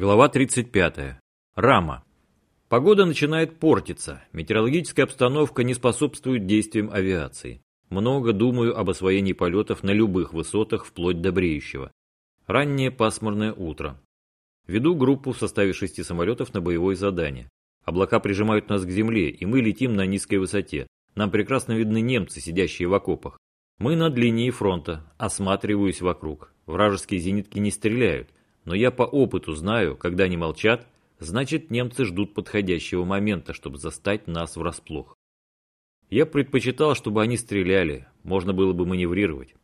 Глава 35. Рама. Погода начинает портиться, метеорологическая обстановка не способствует действиям авиации. Много думаю об освоении полетов на любых высотах, вплоть до бреющего. Раннее пасмурное утро. Веду группу в составе шести самолетов на боевое задание. Облака прижимают нас к земле, и мы летим на низкой высоте. Нам прекрасно видны немцы, сидящие в окопах. Мы над линией фронта, осматриваюсь вокруг. Вражеские зенитки не стреляют, но я по опыту знаю, когда они молчат, значит немцы ждут подходящего момента, чтобы застать нас врасплох. Я предпочитал, чтобы они стреляли, можно было бы маневрировать.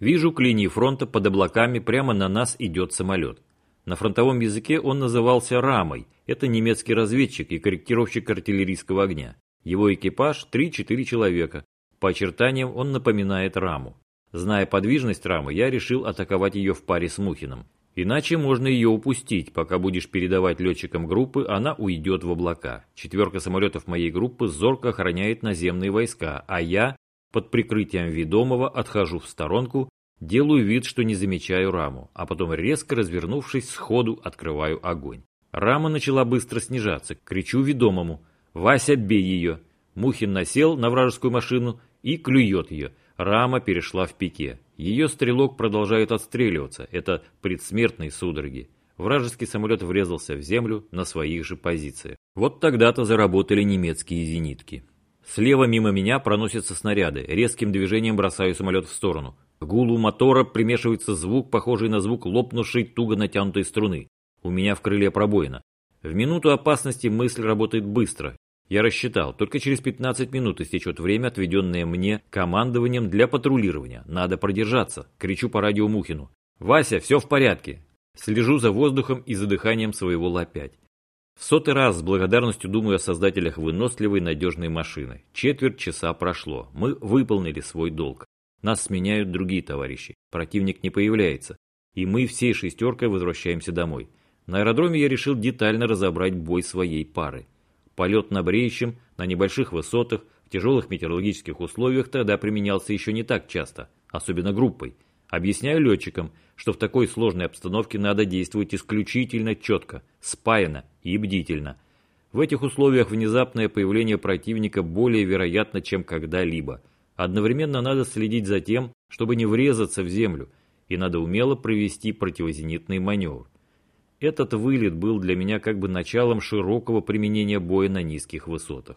Вижу к линии фронта под облаками прямо на нас идет самолет. На фронтовом языке он назывался «Рамой». Это немецкий разведчик и корректировщик артиллерийского огня. Его экипаж 3-4 человека. По очертаниям он напоминает раму. Зная подвижность рамы, я решил атаковать ее в паре с Мухиным. Иначе можно ее упустить, пока будешь передавать летчикам группы, она уйдет в облака. Четверка самолетов моей группы зорко охраняет наземные войска, а я, под прикрытием ведомого, отхожу в сторонку, делаю вид, что не замечаю раму, а потом резко развернувшись сходу открываю огонь. Рама начала быстро снижаться, кричу ведомому «Вася, бей ее!» Мухин насел на вражескую машину и клюет ее. Рама перешла в пике. Ее стрелок продолжает отстреливаться. Это предсмертные судороги. Вражеский самолет врезался в землю на своих же позициях. Вот тогда-то заработали немецкие зенитки. Слева мимо меня проносятся снаряды. Резким движением бросаю самолет в сторону. К гулу мотора примешивается звук, похожий на звук лопнувшей туго натянутой струны. У меня в крыле пробоина. В минуту опасности мысль работает быстро. Я рассчитал, только через 15 минут истечет время, отведенное мне командованием для патрулирования. Надо продержаться. Кричу по радио Мухину. «Вася, все в порядке!» Слежу за воздухом и за дыханием своего Ла-5. В сотый раз с благодарностью думаю о создателях выносливой надежной машины. Четверть часа прошло. Мы выполнили свой долг. Нас сменяют другие товарищи. Противник не появляется. И мы всей шестеркой возвращаемся домой. На аэродроме я решил детально разобрать бой своей пары. Полет на бреющем, на небольших высотах, в тяжелых метеорологических условиях тогда применялся еще не так часто, особенно группой. Объясняю летчикам, что в такой сложной обстановке надо действовать исключительно четко, спаянно и бдительно. В этих условиях внезапное появление противника более вероятно, чем когда-либо. Одновременно надо следить за тем, чтобы не врезаться в землю, и надо умело провести противозенитный маневр. Этот вылет был для меня как бы началом широкого применения боя на низких высотах.